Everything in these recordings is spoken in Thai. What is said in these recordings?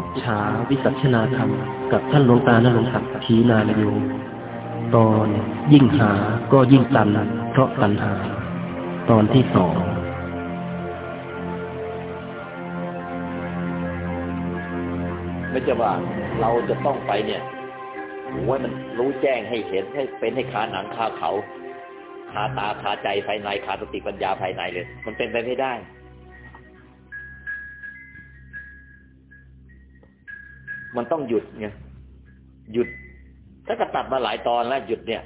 ปุจฉาวิสัชนาธรรม กับท่านหลวงตานรงศักดิ์ขีนาลโยตอนยิ่งหาก็ยิ่งตัน เพราะตันหา ตอนที่สองไม่ใช่ว่าเราจะต้องไปเนี่ยโอ้ยมันรู้แจ้งให้เห็นให้เป็นให้คาหนังคาเขาคาตาคาใจภายในคาสติปัญญาภายในเลย มันเป็นไปไม่ได้ มันต้องหยุดไงหยุด ถ้าก็ตัดมาหลายตอนแล้วหยุดเนี่ย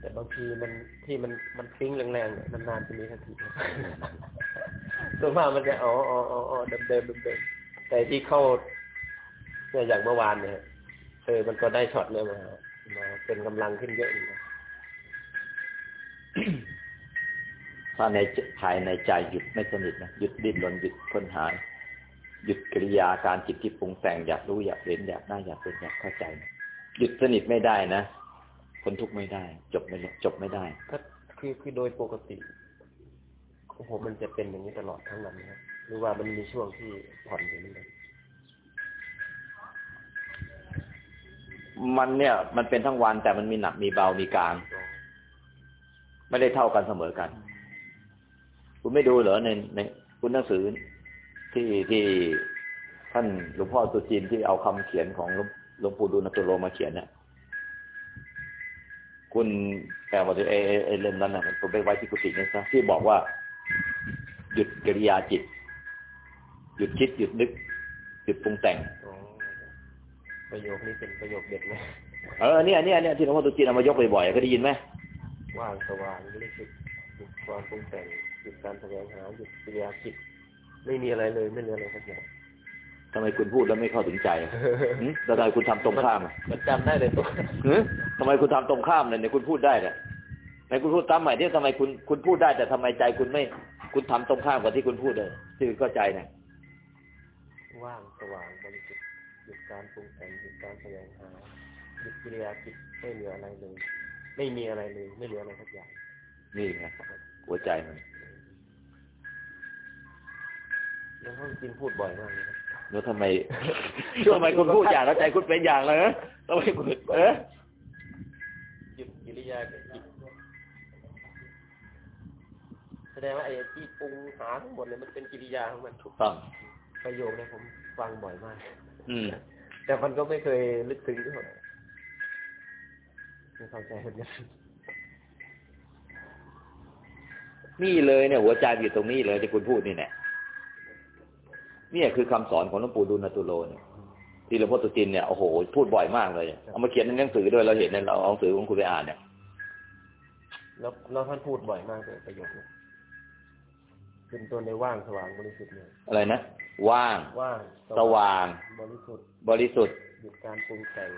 แต่บางทีมันที่มันมันปิ้งแรงๆเนี่ยนานๆจะมีทันทีส่วนมากมันจะอ๋ออ๋ออ๋ออ๋อเดิมเดิมเดิมแต่ที่เข้าเนี่ยอย่างเมื่อวานเนี่ยเออมันก็ได้ช็อตเลยมามาเป็นกำลังขึ้นเยอะอยู่นะถ้าในภายในใจหยุดไม่สนิทนะหยุดดิ้นรนหยุดค้นหา หยุดกิริยาการจิตที่ปรุงแต่งอยากรู้อยากเห็นอยากได้อยากเป็นอยากเข้าใจนะหยุดสนิทไม่ได้นะคนทุกข์ไม่ได้ จบไม่จบไม่ได้ ก็คือคือโดยปกติของผมมันจะเป็นอย่างนี้ตลอดทั้งวันนะครับหรือว่ามันมีช่วงที่ผ่อนอยู่นี่เลยมันเนี่ย มันเป็นทั้งวันแต่มันมีหนักมีเบามีกลาง ไม่ได้เท่ากันเสมอกัน คุณไม่ดูเหรอในในคุณหนังสือ ที่ที่ท่านหลวงพ่อตุจีนที่เอาคำเขียนของหลวงหลวงปู่ดูลตุโลมาเขียนเนี่ยคุณแปลว่าเอเอเอเล่มนั้นน่ะผมไปไว้ที่กุฏินี่ซะที่บอกว่า หยุดกิริยาจิต หยุดคิดหยุดนึก หยุดปรุงแต่งอ๋อประโยคนี้เป็นประโยคเด็ดเลยเออเนี่ยเนี่ยเนี่ยที่หลวงพ่อตุจีนเอามายกบ่อยๆก็ได้ยินไหมว่างสว่างรู้สึกหยุดความปรุงแต่งหยุดการแสวงหาหยุดกิริยาจิต ไม่มีอะไรเลยไม่เหลืออะไรสักอย่างทำไมคุณพูดแล้วไม่เข้าถึงใจอะหึแล้วทำไมคุณทำตรงข้ามอะมันจำได้เลยตัวหึทำไมคุณทำตรงข้ามเลยเนี่ยคุณพูดได้เนี่ยไหนคุณพูดตามใหม่ที่ทำไมคุณคุณพูดได้แต่ทำไมใจคุณไม่ คุณทำตรงข้ามกับที่คุณพูดเลยที่คุณเข้าใจเนี่ยว่างสว่างบริสุทธิ์หยุดการปรุงแต่งหยุดการแสวงหาหยุดกิริยาจิตไม่เหลืออะไรเลย ไม่มีอะไรเลย ไม่เหลืออะไรสักอย่างนี่ไงหัวใจมัน แล้วเขาจริงพูดบ่อยมากเลยครับแล้วทำไมทำไมคุณพูดอย่างแล้วใจคุณเป็นอย่างเลยฮะทำไมคุณเออหยุดกิริยากับจิตแสดงว่าไอ้ที่ปรุงหาทั้งหมดเลยมันเป็นกิริยาของมันถูกต้องประโยคเนี่ยผมฟังบ่อยมาก อืม แต่มันก็ไม่เคยลึกซึ้งเท่าไหร่ไม่เข้าใจเหมือนกันนี่เลยเนี่ย หัวใจอยู่ตรงนี้เลยที่คุณพูดนี่เนี่ย เนี่ยคือคำสอนของหลวงปู่ดูลตุโลเนี่ยที่หลวงพ่อตุจินเนี่ยโอ้โหพูดบ่อยมากเลยเอามาเขียนในหนังสือด้วยเราเห็นเนี่ยเราเอาหนังสือของคุณไปอ่านเนี่ยแล้วแล้วท่านพูดบ่อยมากเลยประโยคนี้เป็นตัวในว่างสว่างบริสุทธิ์เลยอะไรนะว่างว่างสว่าง บริสุทธิ์บริสุทธิ์หยุดการปรุงแต่ง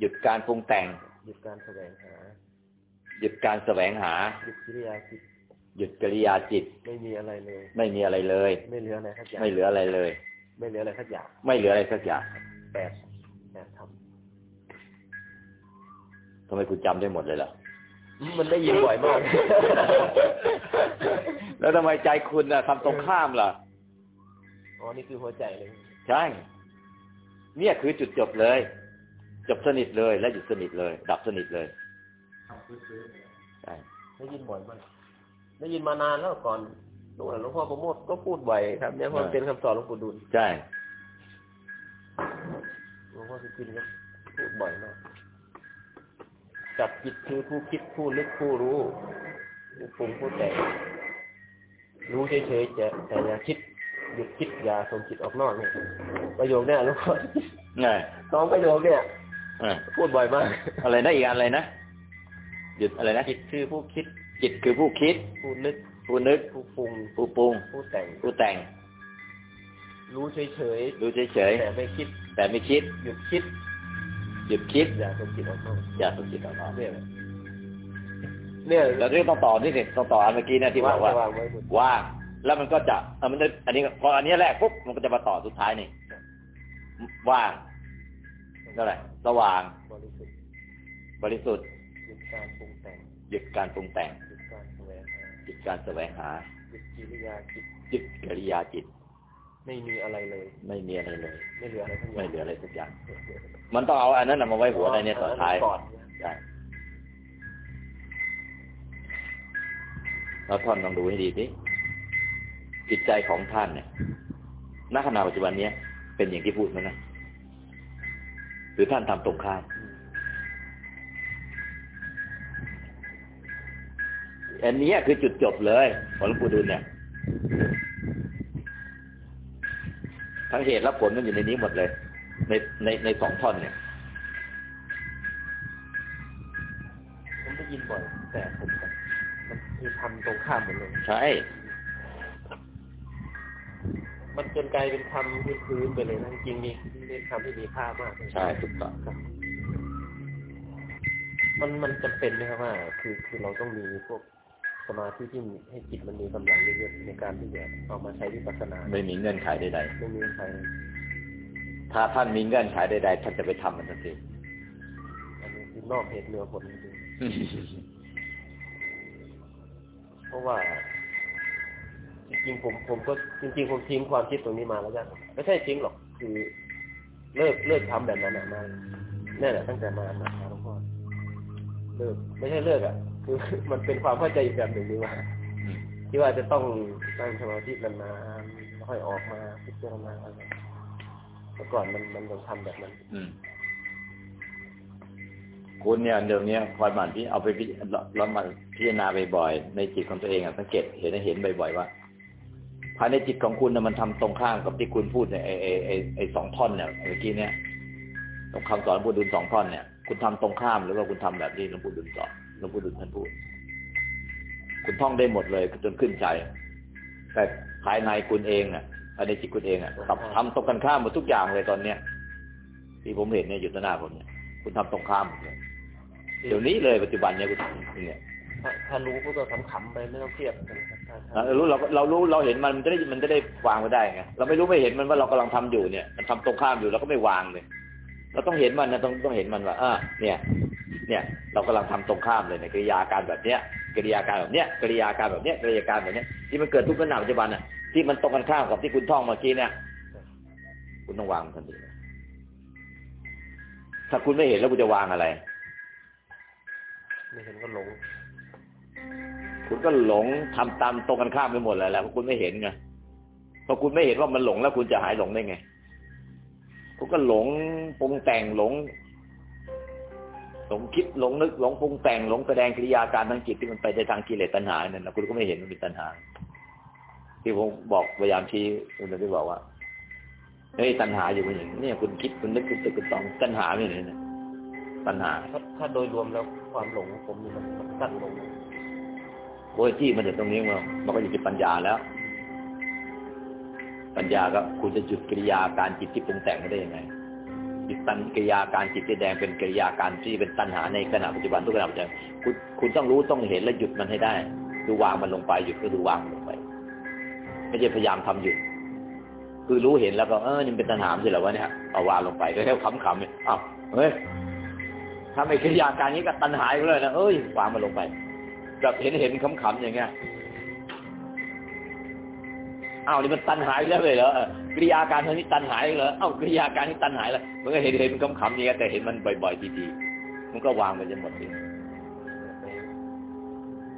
หยุดการปรุงแต่ง หยุดการแสวงหา หยุดการแสวงหาหยุดกิริยาจิต หยุดกิริยาจิต ไม่มีอะไรเลย ไม่มีอะไรเลย ไม่เหลืออะไรสักอย่างไม่เหลืออะไรเลย ไม่เหลืออะไรสักอย่างไม่เหลืออะไรสักอย่างแปดแปดททำไมคุณจำได้หมดเลยล่ะำมันได้ยินบ่อยมาก แล้วทำไมใจคุณน่ะทำตรงข้ามล่ะอ๋อนี่คือหัวใจเลยใช่เนี่ยคือจุดจบเลย จบสนิทเลยและหยุดสนิทเลย ดับสนิทเลยใช่ได้ยินบ่อยมาก ได้ยินมานานแล้วก่อนนู่นหลวงพ่อประโมทก็พูดบ่อยครับเนี่ยเพราะมันเป็นคำสอนหลวงปู่ดูลใช่หลวงพ่อสุจินก็พูดบ่อยมากจับจิตคือผู้คิดผู้นึกผู้รู้ผู้ปรุงผู้แต่งรู้เฉยๆจะแต่อย่าคิดหยุดคิดอย่าส่งจิตออกนอกเนี่ยประโยคเนี่ยหลวงพ่อไงสองประโยคเนี่ยเออพูดบ่อยมากอะไรนะอีกอันอะไรนะหยุดอะไรนะจิตคือผู้คิด จิตคือผู้คิด ผู้นึก ผู้นึก ผู้ปรุง ผู้ปรุง ผู้แต่ง ผู้แต่ง รู้เฉยรู้เฉยๆแต่ไม่คิดๆแต่ไม่คิด หยุดคิด หยุดคิด อย่าส่งจิตออกนอกอย่าสนจิตออกนอกเนี่ยเนี่ยแล้วที่ต้องต่อนี่สิต้องต่ออันเมื่อกี้นะที่บอกว่าวางไว้บนว่างแล้วมันก็จะเออมันจะอันนี้พออันนี้แรกปุ๊บมันก็จะมาต่อสุดท้ายนี่ว่างนั่นแหละสว่าง บริสุทธิ์ บริสุทธิ์หยุดการปรุงแต่งหยุดการปรุงแต่ง หยุดการแสวงหาหยุดการแสวงหาหยุดกิริยาจิตหยุดกิริยาจิต ไม่มีอะไรเลย ไม่มีอะไรเลย ไม่เหลืออะไรทั้งอย่างไม่เหลืออะไรสักอย่าง มันต้องเอาอันนั้นนะมาไว้หัวในเนี่ยต่อนท้ายก่อนใช่แล้วท่านลองดูให้ดีสิจิตใจของท่านเนี่ยณขณะปัจจุบันเนี้ยเป็นอย่างที่พูดไหมนะ หรือท่านทำตรงข้าม อันเนี้ยคือจุดจบเลยของหลวงปู่ดูลเนี่ยทั้งเหตุและผลมันอยู่ในนี้หมดเลย ในในในสองท่อนเนี่ยผมได้ยินบ่อยแต่ผมกับมันคือทำตรงข้ามหมดเลย ใช่ มันจนกลายเป็นคำพื้นๆไปเลยนะจริงๆมีเป็นคำที่มีค่ามากเลยใช่ถูกต้องครับมันมันจำเป็นไหมครับว่า คือคือเราต้องมีพวก สมาธิที่มีให้จิตมันมีกำลังเยอะๆในการที่จะเอามาใช้วิปัสสนา ไม่มีเงื่อนไขใดไม่มีใครๆถ้าท่านมีเงื่อนไขใดๆท่านจะไปทำมันทันทีอันนี้คือนอกเหตุเหนือผลจริงๆเพราะว่าจริงๆผมผมก็จริง ๆ ผมทิ้งความคิดตรงนี้มาแล้วกันไม่ใช่ทิ้งหรอกคือเลิกเลิกทำแบบนั้นอะมาเนี่ยแหละตั้งแต่มามาหาหลวงพ่อเลิกไม่ใช่เลิกอะ คือมันเป็นความเข้าใจอีกแบบหนึ่งดีว่าที่ว่าจะต้องนั่งสมาธินานๆแล้วค่อยออกมาพิจารณาอะไรเมื่อก่อนมันมันยังทำแบบนั้นคุณเนี่ยเดี๋ยวนี้คอยหมั่นที่เอาไปพิแล้วมาพิจารณาบ่อยๆในจิตของตัวเองอะสังเกตเห็นเห็นบ่อยๆว่าภายในจิตของคุณน่ะมันทำตรงข้ามกับที่คุณพูดเนี่ยไอ้ไอ้ไอ้ไอ้สองท่อนเนี่ยเมื่อกี้เนี่ยคำสอนหลวงปู่ดุลสองท่อนเนี่ย คุณทำตรงข้ามหรือว่าคุณทำแบบที่หลวงปู่ดุลสอน หลวงปู่ดุลท่านพูด คุณท่องได้หมดเลยจนขึ้นใจ แต่ภายในคุณเองน่ะภายในจิตคุณเองอะทำทำตรงกันข้ามหมดทุกอย่างเลยตอนเนี้ยที่ผมเห็นเนี่ยอยู่ต่อหน้าผมเนี่ยคุณทำตรงข้ามหมดเลยเดี๋ยวนี้เลยปัจจุบันเนี่ยคุณเนี่ยถ้าถ้ารู้ก็ขำๆไปไม่ต้องเครียดกันครับถ้าถ้าเรารู้เราเรารู้เราเห็นมันมันจะได้มันจะได้วางไว้ได้ไงเราไม่รู้ไม่เห็นมันว่าเรากำลังทำอยู่เนี่ย มันทำตรงข้ามอยู่เราก็ไม่วางเลย เราต้องเห็นมันนะต้องต้องเห็นมันว่าอ่าเนี่ย เนี่ยเรากำลังทำตรงข้ามเลยในกิริยาการแบบเนี้ยกิริยาการแบบเนี้ยกิริยาการแบบเนี้ยกิริยาการแบบเนี้ยที่มันเกิดทุกขณะปัจจุบันน่ะที่มันตรงกันข้ามกับที่คุณท่องเมื่อกี้เนี่ยคุณต้องวางมันทันทีถ้าคุณไม่เห็นแล้วคุณจะวางอะไร ไม่เห็นก็หลง คุณก็หลงทำตามตรงกันข้ามไปหมดเลยแหละเพราะคุณไม่เห็นไงพอคุณไม่เห็นว่ามันหลงแล้วคุณจะหายหลงได้ไงคุณก็หลงปรุงแต่งหลง หลงคิดหลงนึกหลงปรุงแต่งหลงแสดงกิริยาการทางจิตที่มันไปในทางกิเลสตัณหาเนี่ยนะคุณก็ไม่เห็นมันเป็นตัณหา ที่ผมบอกพยายามชี้คุณจะได้บอกว่าเฮ้ยตัณหาอยู่มันอย่างนี้เนี่ยคุณคิดคุณนึกคุณตึกคุณตองตัณหาไม่เห็นนะตัณหาถ้าถ้าโดยรวมแล้วความหลงของผมนี่มันมันสั้นลงโอ้ยที่มันถึงตรงนี้มันมันก็อยู่ที่ปัญญาแล้ว ปัญญาก็คุณจะหยุดกิริยาการจิตที่ปรุงแต่งไม่ได้ยังไง หยุดตันกิริยาการจิตที่แดงเป็นกิริยาการที่เป็นตัณหาในขณะปัจจุบันทุกขณะปัจจุบันคุณคุณต้องรู้ต้องเห็นและหยุดมันให้ได้ดูวางมันลงไปหยุดก็ดูวางมันลงไป ไม่ใช่พยายามทำหยุด คือรู้เห็นแล้วก็เออนี่มันเป็นตัณหาใช่หรอวะเนี่ยเอาวางลงไปก็แค่ขำๆเนี่ยอ้าวเฮ้ยถ้าไม่กิริยาการนี้ก็ตัณหาไปเลยนะเอ้ยวางมันลงไปแบบเห็นเห็นขำๆอย่างเงี้ยอ้าวนี่มันตันหายแล้วเลยเหรอ กริยาการทางนี้ตันหายเหรอเอ้ากริยาการนี้ตันหายแล้วมันก็เห็นเห็นมันขำๆนี่แต่เห็นมันบ่อยๆทีๆมันก็วางไปจนหมดเลยไป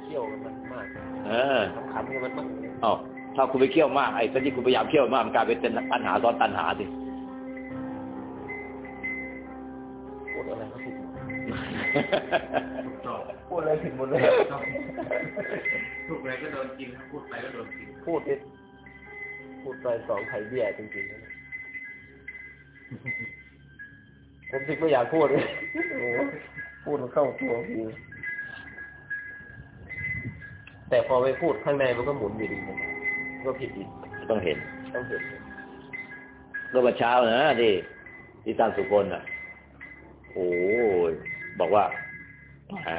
เที่ยวมันมากเออขำๆกับมันมากเอ้าถ้าคุณไปเคี่ยวมากไอ้ตอนที่คุณพยายามเคี่ยวมากมันกลายเป็นตันหาซ้อนตันหาสิพูดอะไรก็ผิดตอบพูดอะไรผิดหมดเลยถูกอะไรก็โดนกินครับพูดไปก็โดนกินพูดไป พูดไปสองไข่เบี้ยจริงๆนะผมจริงไม่อยากพูดเลยโอ้โหพูดมันเข้าตัวพี่แต่พอไปพูดข้างในมันก็หมุนอยู่ดีมันก็ผิดอีกต้องเห็น ต้องเห็นเมื่อวันเช้านะที่ที่ท่านสุพลอะ โอ้ยบอกว่าแหม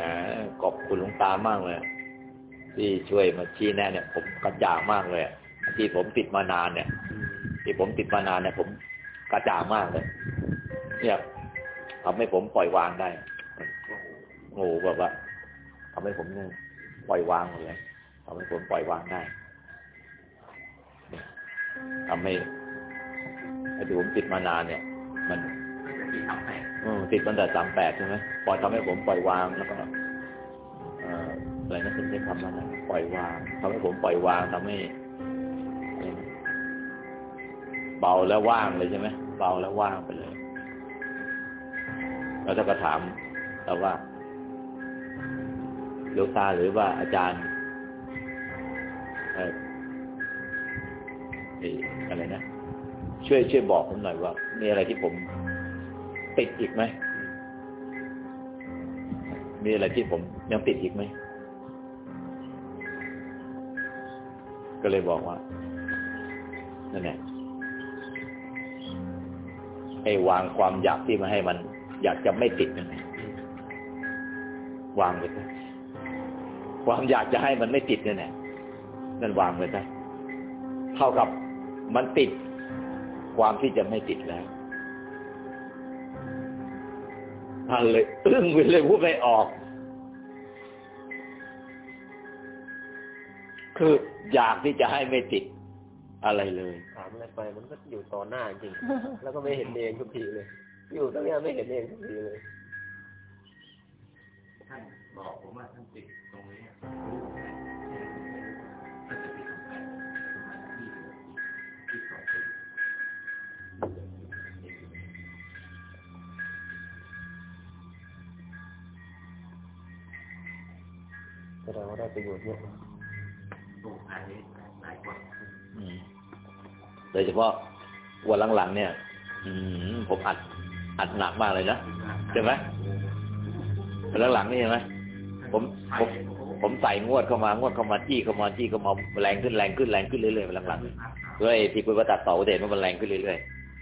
ขอบคุณหลวงตามากเลย ที่ช่วยมาชี้แนะเนี่ย ผมกระจ่างมากเลย ที่ผมติดมานานเนี่ย ที่ผมติดมานานเนี่ย ผมกระจ่างมากเลยเนี่ยทำให้ผมปล่อยวางได้โอ้โหแบบว่าทำให้ผมเนี่ยปล่อยวางหมดเลยทำให้ผมปล่อยวางได้ทำให้อ้ที่ผมติดมานานเนี่ย มันก็จะมีทำแปดเออติดตั้งแต่สามแปดใช่ไหมปล่อยทำให้ผมปล่อยวางแล้วก็เอ่ออะไรนะคุณใช้คำว่าอะไรปล่อยวางทำให้ผมปล่อยวางทำให้ เบาแล้วว่างเลยใช่ไหมเบาแล้วว่างไปเลยแล้วถ้าก็ถามแต่ว่าหลวงตาหรือว่าอาจารย์เอ่อเอ่ออะไรนะช่วยช่วยบอกผมหน่อยว่า มีอะไรที่ผมติดอีกไหมมีอะไรที่ผมยังติดอีกไหมก็เลยบอกว่านั่นแหละ ไอ้วางความอยากที่มาให้มัน อยากจะไม่ติดนั่นแหละวางไปซะความอยากจะให้มันไม่ติดนั่นแหละนั่นวางไปซะเท่ากับมันติด ความที่จะไม่ติดแล้วท่านเลยอึ้งไปเลยพูดไม่ออก คืออยากที่จะให้ไม่ติด อะไรเลยถามอะไรไปมันก็อยู่ต่อหน้าจริง แล้วก็ไม่เห็นเองทุกทีเลย อยู่ตรงเนี้ยไม่เห็นเองทุกทีเลยท่านบอกผมว่าท่านติดตรงนี้รู้แค่ท่านจะติดทำแปดประมาณยี่สิบปียี่สิบสองปีแสดงว่าได้ประโยชน์เยอะโอ้อันนี้หลายคนอืม โดยเฉพาะวันหลังๆเนี่ย อืมผมอัด อัดหนักมากเลยนะใช่ไหมวันหลังๆนี่ใช่ไหมผมผมผมใส่งวดเข้ามางวดเข้ามาจี้เข้ามาจี้เข้ามาแรงขึ้นแรงขึ้นแรงขึ้นเรื่อยๆวันหลังๆด้วยที่ปุ้ยประตัดต่อเด่นว่ามันแรงขึ้นเรื่อย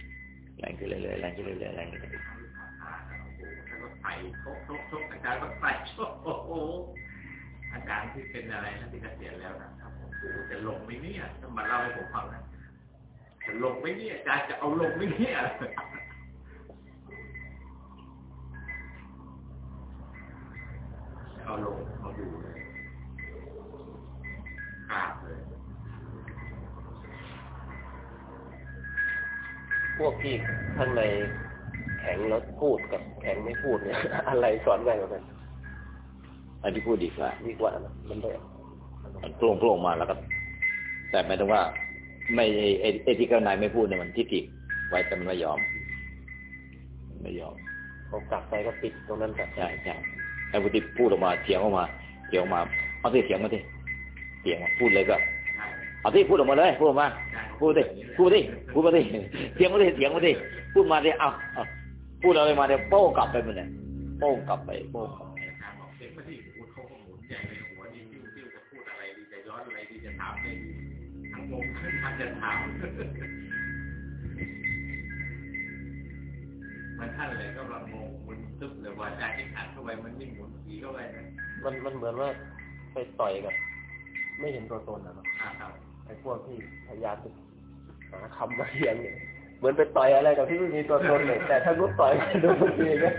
ๆแรงขึ้นเรื่อยๆแรงขึ้นเรื่อยๆแรงขึ้นเรื่อยรถไฟโชกชกชกอาจารย์รถไฟโชกโอ้โหอาจารย์ที่เป็นอะไรนะที่เกษียณแล้วนะ ครับโอ้โหจะลงไหมเนี่ยต้องมาเล่าให้ผมฟังนะจะลงไหมเนี่ยอาจารย์จะเอาลงไหมเนี่ยเอาลงเอาอยู่เลยขาดเลย พวกที่ข้างในแข็งแล้วพูดกับแข็งไม่พูดเนี่ย อะไรสอนง่ายกว่ากันๆอันที่พูดดีกว่าดีกว่านะมันได้ มันโปร่งโปร่งมาแล้วก็ แต่หมายถึงว่า ไม่ไอ้ไอ้ไอ้ที่ข้างในไม่พูดเนี่ยมันที่ติไว้แต่มันไม่ยอมมันไม่ยอมพอกลับไปก็ปิดตรงนั้นกับใช่ใช่ไอ้ผู้ที่พูดออกมาเถียงออกมาเถียงออกมาเอาที่เถียงมาที่เถียงมาพูดเลยก็ใช่เอาที่พูดออกมาเลยพูดออกมาใช่พูดดิพูดดิพูดมาดิเถียงมาดิเถียงมาดิพูดมาดิเอาเอาพูดอะไรมาเนี่ยโป้กลับไปมันเนี่ยโป้กลับไปโป้กลับามอะไรดีทั้งงงทั้งจะถามมันท่านเลยก็แบบงงมันตึ๊บเลยว่าอาจารย์ที่ขัดเข้าไปมันนิ่งหมุนผีเข้าไปนะมันมันเหมือนว่าไปต่อยกับไม่เห็นตัวตนนะเนาะอ่าครับไอ้พวกที่พยายามจะหาคำมาเทียงเนี่ยเหมือนไปต่อยอะไรกับที่ไม่มีตัวตนเลยแต่ถ้ารู้ต่อยก็โดนทีเนี่ย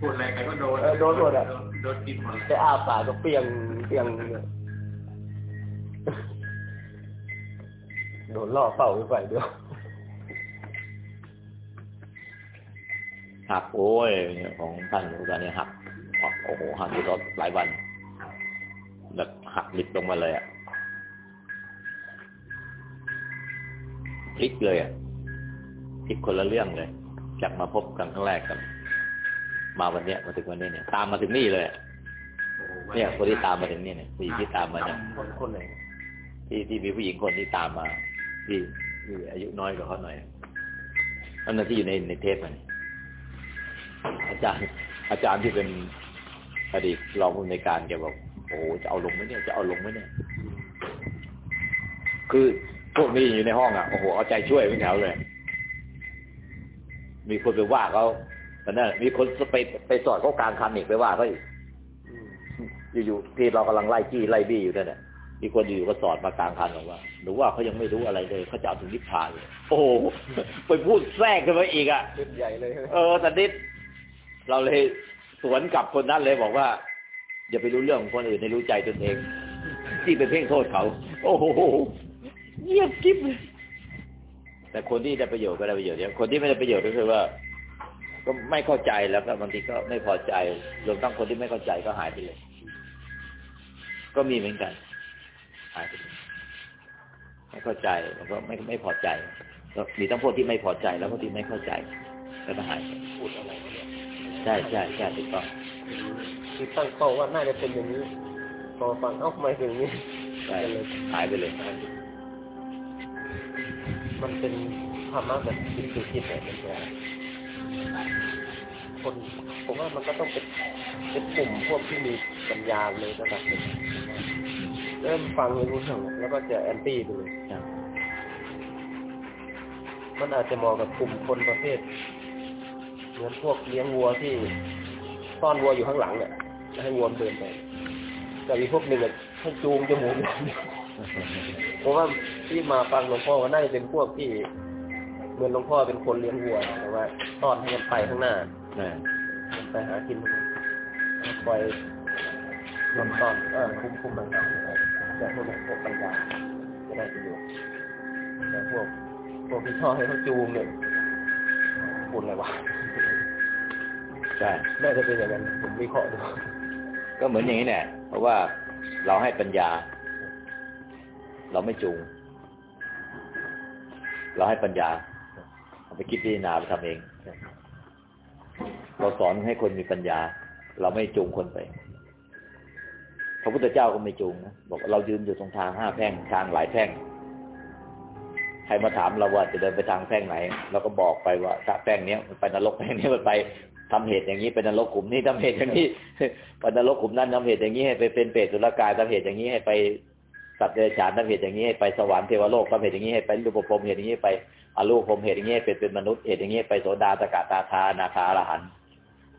พูดอะไรใครก็โดนเออโดนหมดอะโดนกินหมดไปเลยอ้าปากก็เปียงเปียงเนี่ย โดนล่อเป้าไปฝ่ายเดียวหักโอ้ยของท่านหลวงตาเนี่ยหักโอ้โหหักอยู่ตลอดหลายวันแบบหักหลิบลงมาเลยอะพลิกเลยอะพลิกคนละเรื่องเลยจากมาพบกันครั้งแรกกัน มาวันเนี้ยมาถึงวันนี้เนี่ย ตามมาถึงนี่เลยเนี่ยคนที่ตามมาถึงนี่เนี่ยผู้หญิงที่ตามมาเนี่ยคนคนไหน ที่ที่มีผู้หญิงคนที่ตามมา ที่ที่อายุน้อยกว่าเขาหน่อยอันนั้นที่อยู่ในในเทปมันอาจารย์ อาจารย์ที่เป็นอดีตรองผู้อำนวยการแกบอกโอ้โหจะเอาลงไหมเนี่ยจะเอาลงไหมเนี่ย คือพวกนี้อยู่ในห้องอะโอ้โหเอาใจช่วยไม่แถวเลย มีคนไปว่าเขาตอนนั้นมีคนไปไปสอดเขากลางคันอีกไปว่าเขาอีกอืมอยู่ๆที่เรากำลังไล่จี้ไล่บี้อยู่นั่นแหละ มีคนอยู่ก็สอดมากลางคันบอกว่า หรือว่าเขายังไม่รู้อะไรเลยเขาจะเอาถึงนิพพานเลยโอ้โหไปพูดแทรกขึ้นมาอีกอะชุดใหญ่เลยเออแต่นิดเราเลยสวนกลับคนนั้นเลยบอกว่า อย่าไปรู้เรื่องของคนอื่นในรู้ใจตนเอง ที่ไปเพ่งโทษเขา โอ้โหเยียบกิ๊บเลยแต่คนที่ได้ประโยชน์ก็ได้ประโยชน์เดียวคนที่ไม่ได้ประโยชน์ก็คือว่า ก็ไม่เข้าใจแล้วก็บางทีก็ไม่พอใจรวมทั้งคนที่ไม่เข้าใจก็หายไปเลย ก็มีเหมือนกัน หายไปเลยไม่เข้าใจแล้วก็ไม่ไม่พอใจ ก็มีทั้งพวกที่ไม่พอใจแล้วพวกที่ไม่เข้าใจก็หายไปพูดอะไรเนี่ยใช่ใช่ใช่ถูกต้องคือตั้งเป้าว่าน่าจะเป็นอย่างนี้พอฟังเอ้าทำไมถึงนี้ใช่หายไปเลย มันเป็นธรรมะแบบคิดคือคิดเนี่ยมันจะคนผมว่ามันก็ต้องเป็นเป็นกลุ่มพวกที่มีปัญญาเลยระดับหนึ่ง เริ่มฟังไม่รู้เรื่องแล้วก็จะแอนตี้ไปเลยครับมันอาจจะเหมาะกับกลุ่มคนประเภทเหมือนพวกเลี้ยงวัวที่ซ่อนวัวอยู่ข้างหลังเนี่ยแล้วให้วัวมันเดินไปแต่อีกพวกหนึ่งอะให้จูงจมูกอย่างเดียวผมว่าที่มาฟังหลวงพ่อก็น่าจะเป็นพวกที่เหมือนหลวงพ่อเป็นคนเลี้ยงวัวแต่ว่าต้อนให้มันไปข้างหน้านะมันไปหากินมันแล้วคอยต้อนต้อนเออคุมคุมมัน แต่พวกนี้พวกปัญญาจะได้ประโยชน์แต่พวกพวกที่ชอบให้เขาจูงเนี่ยพูดอะไรวะใช่น่าจะเป็นอย่างนั้นผมวิเคราะห์ดูก็เหมือนอย่างนี้แหละเพราะว่าเราให้ปัญญา เราไม่จูง เราให้ปัญญาเอาไปคิดพิจารณาไปทำเอง เราสอนให้คนมีปัญญา เราไม่จูงคนไป พระพุทธเจ้าก็ไม่จูงนะบอกเรายืนอยู่ตรงทางห้าแพร่งทางหลายแพร่ง ใครมาถามเราว่าจะเดินไปทางแพร่งไหนเราก็บอกไปว่าถ้าแพร่งเนี้ยมันไปนรกแพร่งนี้มันไปทำเหตุอย่างนี้เป็นนรกกลุ่มนี้ทำเหตุอย่างนี้ไปนรกกลุ่มนั้นทำเหตุอย่างนี้ให้ไปเป็นเปรตสุรกายทำเหตุอย่างนี้ให้ไปสัตว์เดรัจฉานทำเหตุอย่างนี้ให้ไปสวรรค์เทวโลกทำเหตุอย่างนี้ให้ไปรูปภพเหตุอย่างนี้ไปอรูปภพเหตุอย่างนี้ให้เป็นเป็นมนุษย์เหตุอย่างนี้ไปโสดาสกตาคานาคาอรหัน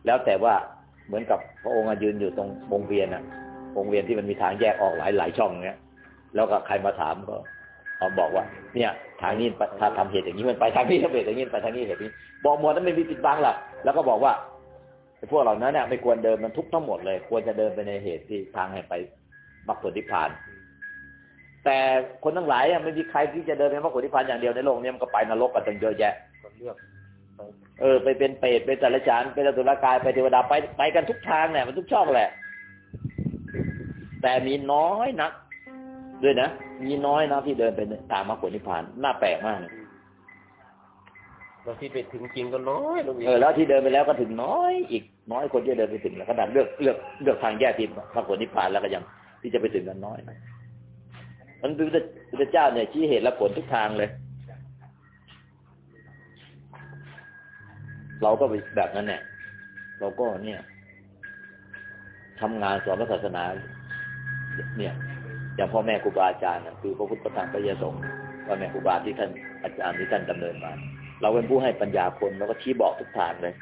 แล้วแต่ว่าเหมือนกับพระองค์ยืนอยู่ตรงวงเวียนอะ วงเวียนที่มันมีทางแยกออกหลายหลายช่องเนี้ย แล้วก็ใครมาถามก็เขาบอกว่า เนี่ย ทางนี้ถ้าทำเหตุอย่างนี้มันไปทางนี้ทำเหตุอย่างนี้มันไปทางนี้เหตุนี้ บอกหมดนั้นไม่มีปิดบังหรอกแล้วก็บอกว่าไอ้พวกเหล่านั้นเนี่ยไม่ควรเดินมันทุกข์ทั้งหมดเลย ควรจะเดินไปในเหตุที่ทางให้ไปมรรคผลนิพพาน แต่คนทั้งหลายอะไม่มีใครที่จะเดินไปมรรคผลนิพพานอย่างเดียวในโลกเนี้มันก็ไปนรกกันตั้งเยอะแยะก็เลือกไปเออไปเป็นเปรตเป็นสัตว์เดรัจฉานเป็นอสุรกายไปเทวดาไปไปกันทุกทางเนี่ยมันทุกช่องแหละ แต่มีน้อยนัก ด้วยนะ มีน้อยนะที่เดินไปตามมรรคผลนิพพานน่าแปลกมากเลยเราที่ไปถึงจริงก็น้อยลงอีกเออแล้วที่เดินไปแล้วก็ถึงน้อยอีกน้อยคนที่จะเดินไปถึงแล้วขนาดเลือกเลือกเลือกทางแยกที่มรรคผลนิพพานแล้วก็ยังที่จะไปถึงกันน้อยนะมันพระพุทธเจ้าเนี่ยชี้เหตุและผลทุกทางเลย เราก็ไปแบบนั้นเนี่ย เราก็เนี่ยทำงานสอนพระศาสนา เนี่ยอย่างพ่อแม่ครูบาอาจารย์คือพระพุทธธรรมพระยสงฆ์พ่อแม่ครูบาที่ท่านอาจารย์ที่ท่านดำเนินมา เราเป็นผู้ให้ปัญญาคนเราก็ชี้บอกทุกทางเลย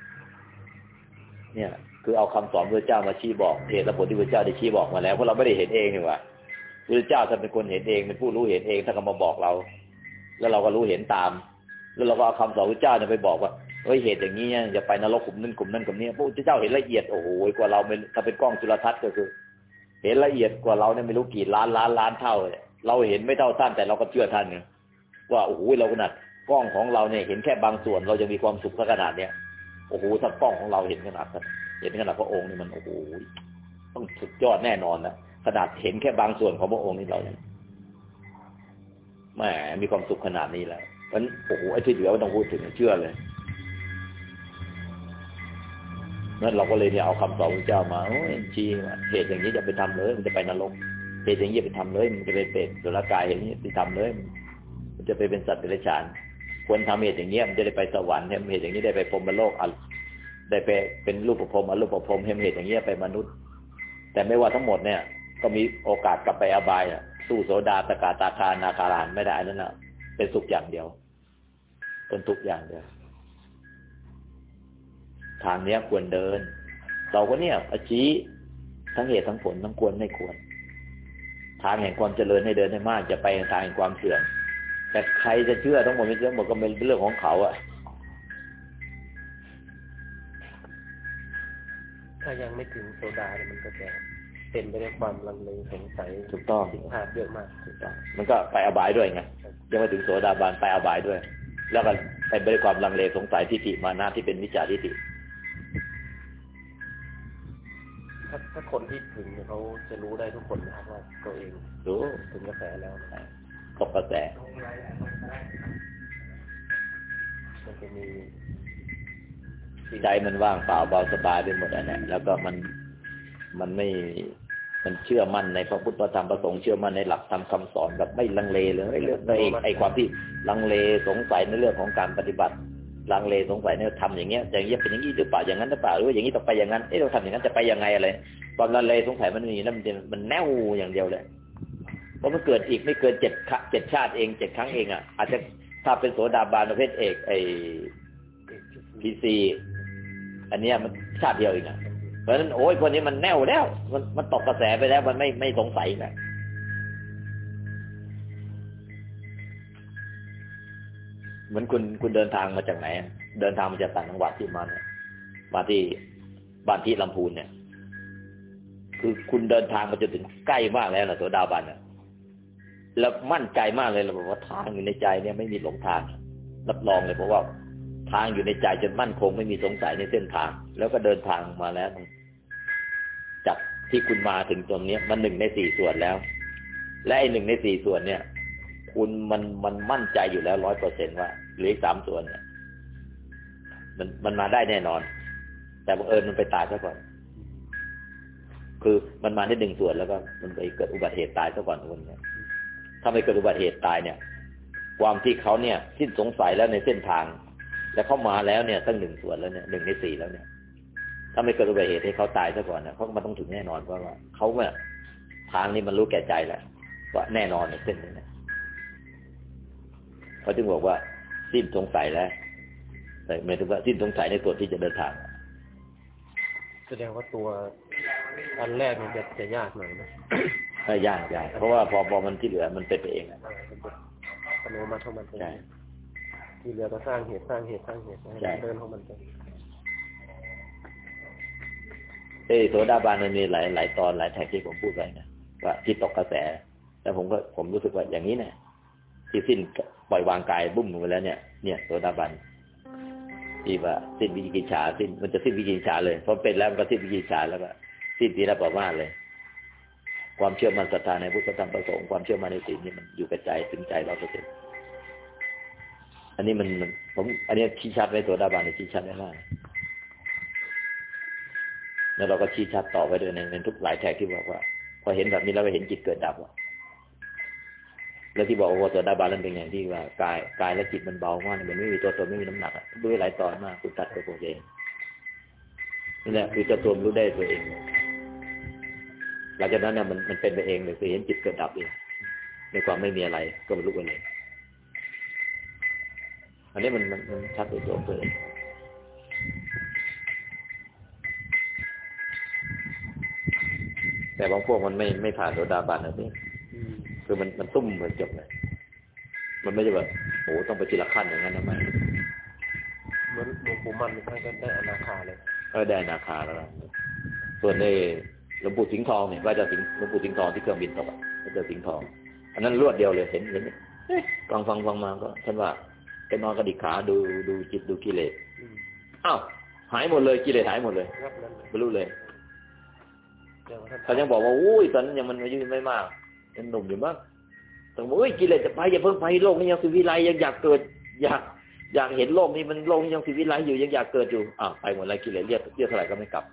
เนี่ย คือเอาคำสอนพระเจ้ามาชี้บอกเหตุและผลที่พระเจ้าได้ชี้บอกมาแล้วเพราะเราไม่ได้เห็นเองนี่หว่าพระเจ้าท่านเป็นคนเห็นเองเป็นผู้รู้เห็นเองท่านก็มาบอกเรา แล้วเราก็รู้เห็นตาม แล้วเราก็เอาคำสอนพระเจ้าเนี่ยไปบอกว่าเฮ้ยเหตุอย่างนี้เนี่ยอย่าไปนรกกลุ่มนั้นกลุ่มนั้นกลุ่มนี้พระพุทธเจ้าเห็นละเอียดโอ้โหกว่าเราเป็นถ้าเป็นกล้องจุลทรรศน์ก็คือ เห็นละเอียดกว่าเราเนี่ยไม่รู้กี่ล้านล้านล้านเท่าเลยเราเห็นไม่เท่าท่านแต่เราก็เชื่อท่านเนี่ยว่าโอ้โหเราขนาดกล้องของเราเนี่ยเห็นแค่บางส่วนเรายังมีความสุขขนาดเนี้ยโอ้โหถ้ากล้องของเราเห็นขนาดนั้นเห็นขนาดพระองค์นี่มันโอ้โหต้องสุดยอดแน่นอนนะขนาดเห็นแค่บางส่วนของพระองค์นี่เราเนี่ยแหมมีความสุขขนาดนี้แล้วเพราะฉะนั้นโอ้โหไอ้ที่เหลือไม่ต้องพูดถึงเชื่อเลย นั่นเราก็เลยเนี่ยเอาคำสอนพระเจ้ามาโอ้ยชี้เหตุอย่างนี้จะไปทำเลย มันจะไปนรกเหตุอย่างนี้ยไปทำเลย มันจะไปเป็นสุรกายอย่างนี้ไปทำเลย มันจะไปเป็นสัตว์เดรัจฉานควรทำเหตุอย่างเงี้ยมันจะได้ไปสวรรค์เหตุอย่างนี้ได้ไปพรมโลกอันได้ไปเป็นรูปประพรมอรูปประพรหมเหตุอย่างเงี้ยไปมนุษย์ แต่ไม่ว่าทั้งหมดเนี่ย ก็มีโอกาสกลับไปอบายอะสู้โสดาตกาตาคานาคารานไม่ได้นั่นน่ะ เป็นสุขอย่างเดียว เป็นทุกข์อย่างเดียว ทางเนี้ยควรเดิน เราก็เนี่ยอาชี้ทั้งเหตุทั้งผลทั้งควรไม่ควร ทางแห่งความเจริญให้เดินให้มากจะไปทางแห่งความเสื่อมแต่ใครจะเชื่อทั้งหมดไม่เชื่อหมดก็เป็นเรื่องของเขาอะถ้ายังไม่ถึงโซดาเนี่ยมันก็จะเต็มไปด้วยความลังเลสงสัยถูกต้องผิดพลาดเยอะมากถูกต้องมันก็ไปอบายด้วยไงยังไม่ถึงโสดาบันไปอบายด้วย แล้วก็เต็มไปด้วยความลังเลสงสัยทิฏฐิมานะที่เป็นมิจฉาทิฏฐิ ถ้าถ้าคนที่ถึงเนี่ยเขาจะรู้ได้ทุกคนนะครับว่าตัวเองรู้ถึงกระแสแล้วนะตกกระแสมันจะมีใจมันว่างเปล่าเบาสบายไปหมดอันนี้แล้วก็มันมันไม่มันเชื่อมั่นในพระพุทธธรรมพระสงฆ์เชื่อมั่นในหลักธรรมคำสอนแบบไม่ลังเลเลยเรื่องไอ้ไอ้ความที่ลังเลสงสัยในเรื่องของการปฏิบัติ ลังเลสงสัยในทำอย่างเงี้ยอย่างเงี้ยเป็นอย่างนี้หรือเปล่าอย่างนั้นหรือเปล่าหรือว่าอย่างนี้ต้องไปอย่างนั้นเอ๊ะเราทำอย่างนั้นจะไปยังไงอะไรความลังเลสงสัยมันมีแล้วมันมันแน่วอย่างเดียวเลยเพราะมันเกิดอีกไม่เกินเจ็ดเจ็ดชาติเองเจ็ดครั้งเองอะอาจจะถ้าเป็นโสดาบันประเภทเอกไอ้พีซีอันเนี้ยมันชาติเดียวเองอะเพราะฉะนั้นโอ้ยคนนี้มันแน่วแล้ว มันมันตกกระแสไปแล้ว มันไม่ไม่สงสัยแล้ เหมือนคุณคุณเดินทางมาจากไหน เดินทางมาจากต่างจังหวัดที่มาเนี่ยมาที่บ้านที่ลำพูนเนี่ย คือคุณเดินทางมาจนถึงใกล้มากแล้วนะโสดาบันอะแล้วมั่นใจมากเลยเราบอกว่าทางอยู่ในใจเนี่ยไม่มีหลงทางรับรองเลยเพราะว่าทางอยู่ในใจจนมั่นคงไม่มีสงสัยในเส้นทาง แล้วก็เดินทางมาแล้วจากที่คุณมาถึงตรงนี้มันหนึ่งในสี่ส่วนแล้ว และไอ้หนึ่งในสี่ส่วนเนี่ย คุณมันมันมั่นใจอยู่แล้วร้อยเปอร์เซนว่าเหลืออีกสามส่วนเนี่ย มันมันมาได้แน่นอน แต่บังเอิญมันไปตายซะก่อน คือมันมาได้หนึ่งส่วนแล้วก็ มันไปเกิดอุบัติเหตุตายซะก่อนคนเนี่ยถ้าไม่เกิดอุบัติเหตุตายเนี่ย ความที่เขาเนี่ยสิ้นสงสัยแล้วในเส้นทาง แล้วเขามาแล้วเนี่ยตั้งหนึ่งส่วนแล้วเนี่ยหนึ่งในสี่แล้วเนี่ย ถ้าไม่เกิดอุบัติเหตุให้เขาตายซะก่อนนะเขามันต้องถึงแน่นอนเพราะว่าเขาเนี่ยทางนี้มันรู้แก่ใจแหละว่าแน่นอนในเส้นนี้นะ เขาจึงบอกว่า สิ้นสงสัยแล้วแต่หมายถึงว่าสิ้นสงสัยในตัวที่จะเดินทางแสดงว่าตัวอันแรกมันจะจะยากหน่อยนะไม่ยากยากเพราะว่าพอพอมันที่เหลือมันเป็นไปเองอะอ่ามันจะอัตโนมัติของมันเองใช่ที่เหลือก็สร้างเหตุสร้างเหตุสร้างเหตุให้ใช่มันเดินของมันไปเอ้ยโสดาบันมันมีหลายหลายตอนหลายแท็กที่ผมพูดไว้นะว่าที่ตกกระแส แล้วผมก็ผมรู้สึกว่าอย่างนี้เนี่ยที่สิ้น ปล่อยวางกายบุ้มลงไปแล้วเนี่ยเนี่ยโสดาบันที่ว่าสิ้นวิจิกิจฉาสิ้นมันจะสิ้นวิจิกิจฉาเลยเพราะเป็นแล้วมันก็สิ้นวิจิกิจฉาแล้วก็สิ้นทีละประมาทเลย ความเชื่อมั่นศรัทธาในพุทธธรรมประสงค์ความเชื่อมั่นในศีลนี่มันอยู่กับใจถึงใจเราเปอร์เซ็นต์อันนี้มันผมอันนี้ชี้ชัดไว้โสดาบันชี้ชัดไว้มากแล้วเราก็ชี้ชัดต่อไปด้วยในในทุกหลายแท็กที่บอกว่า พอเห็นแบบนี้เราก็เห็นจิตเกิดดับอะ แล้วที่บอกว่าตัวดาบานั้นเป็นอย่างที่ว่ากายกายและจิตมันเบามากมันไม่มีตัวตนไม่มีน้ำหนักด้วยหลายตอนมากคุณตัดตัวเองนี่แหละคือเจะตัวรู้ได้ตัวเองหลังจากนั้นเนี่ยมันมันเป็นไปเองเลยคือเห็นจิตเกิดดับเองในความไม่มีอะไรก็บรรลุไปเลยอันนี้มันมันมันชัดตัวตัวเองแต่บางพวกมันไม่ไม่ผ่านโสดาบันนะพี่ คือมันมันตุ้มเหมือนจบเลยมันไม่ใช่แบบโอ้ต้องไปทีละขั้นอย่างนั้นนะไม่เหมือนหลวงปู่มันท่านก็ได้อนาคาเลยก็ได้นาคาแล้วล่ะส่วนในหลวงปู่สิงห์ทองเนี่ยว่าจะสิงห์หลวงปู่สิงห์ทองที่เครื่องบินตกอะก็เจอสิงห์ทอง อันนั้นรวดเดียวเลยเห็นเห็นเอ๊ะฟังฟังฟังมาก็ฉันว่าแกนอนกระดิกขาดูดูจิตดูกิเลสอืมอ้าวหายหมดเลยกิเลสหายหมดเลยรับนั้นเลยบรรลุเลยเดี๋ยวท่านเขายังบอกว่าอุ้ยตอนนั้นยังมันอายุไม่มาก ยังหนุ่มอยู่มากแต่ว่าเอ้ยกิเลสจะไปอย่าเพิ่งไปโลกนี้ยังสิวิไลยังอยากเกิด อยากอยากเห็นโลกนี้มันโลกนี้ยังสิวิไลอยู่ยังอยากเกิดอยู่อ้าวไปหมดเลยกิเลสเรียกเรียกเท่าไหร่ก็ไม่กลับ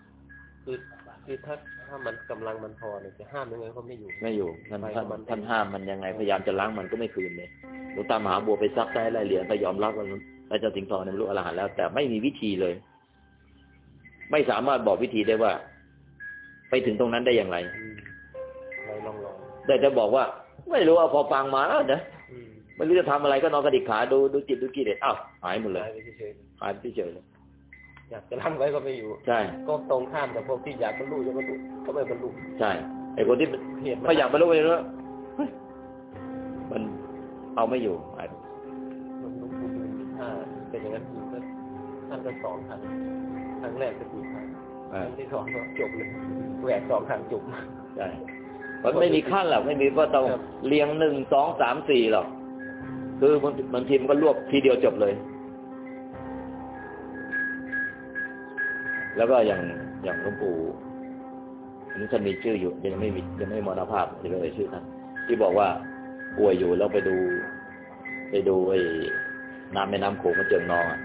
คือคือถ้าถ้ามันกำลังมันพอเนี่ยจะห้ามยังไงก็ไม่อยู่ ไม่อยู่ท่านไปท่านมันท่านห้ามมันยังไงพยายามจะล้างมันก็ไม่คืนเลยหลวงตามหาบัวไปซักได้ไล่เหรียญไปยอมรับว่าพระเจ้าสิงห์ทองเนี่ยบรรลุอรหันต์แล้ว แต่ไม่มีวิธีเลย ไม่สามารถบอกวิธีได้ว่า ไปถึงตรงนั้นได้อย่างไร แต่จะบอกว่า ไม่รู้ว่าพอฟังมาแล้วนะอืมไม่รู้จะทำอะไรก็นอนกระดิกขาดูดูจิตดูกิเลสอ้าวหายหมดเลยหายไปเฉยหายไปเฉยเลยๆอยากจะล้างไว้ก็ไม่อยู่ใช่ก็ตรงข้ามกับพวกที่อยากบรรลุจะบรรลุก็ไม่บรรลุใช่ไอ้คนที่เหตุไม่อยากบรรลุเลยว่าเฮ้ยมันเอาไม่อยู่หายไปมันหลวงปู่ดูลถ้าเป็นอย่างนั้นจริงก็ท่านก็สอนครั้งครั้งแรกก็สี่ครั้งเอคอรั้งที่สองก็จบเลยแหวกสองครั้งจบใช่ มันไม่มีขั้นหรอกไม่มีว่าต้องครับเรียงหนึ่งสองสามสี่หรอกคือบางบางทีมันก็รวบทีเดียวจบเลย แล้วก็อย่างอย่างหลวงปู่อันนี้ท่านมีชื่ออยู่ยังไม่มียังไม่มรณภาพจะเลยชื่อท่านที่บอกว่าป่วยอยู่แล้วไปดู ไปดูไอ้น้ำแม่น้ำโขงมันเจิงนองอะ